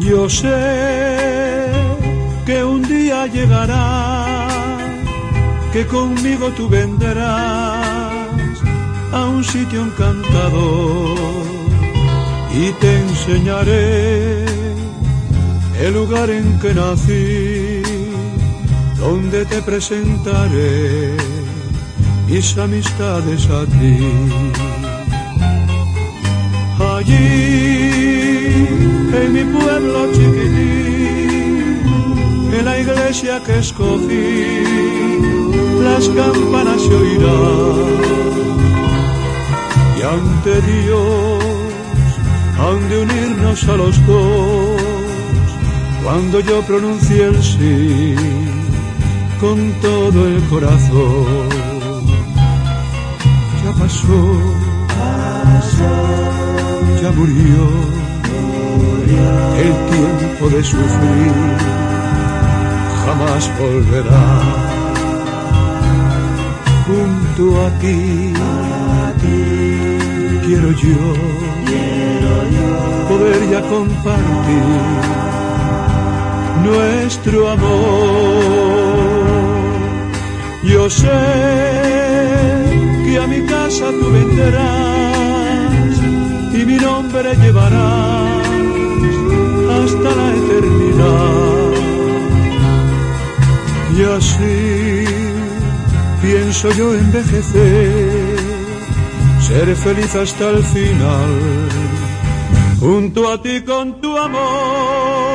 Yo sé que un día llegará, que conmigo tú vendrás a un sitio encantador y te enseñaré el lugar en que nací, donde te presentaré mis amistades a ti. En mi pueblo chiquitín, en la iglesia que escogí, las campanas se oirán y ante Dios han de unirnos a los dos cuando yo pronuncie el sí con todo el corazón. Ya pasó, ya murió, el tiempo de sufrir jamás volverá. Junto a ti, quiero yo poder ya compartir nuestro amor. Yo sé que a mi casa tú vendrás y mi nombre llevarás hasta la eternidad. Y así pienso yo envejecer, ser feliz hasta el final, junto a ti con tu amor.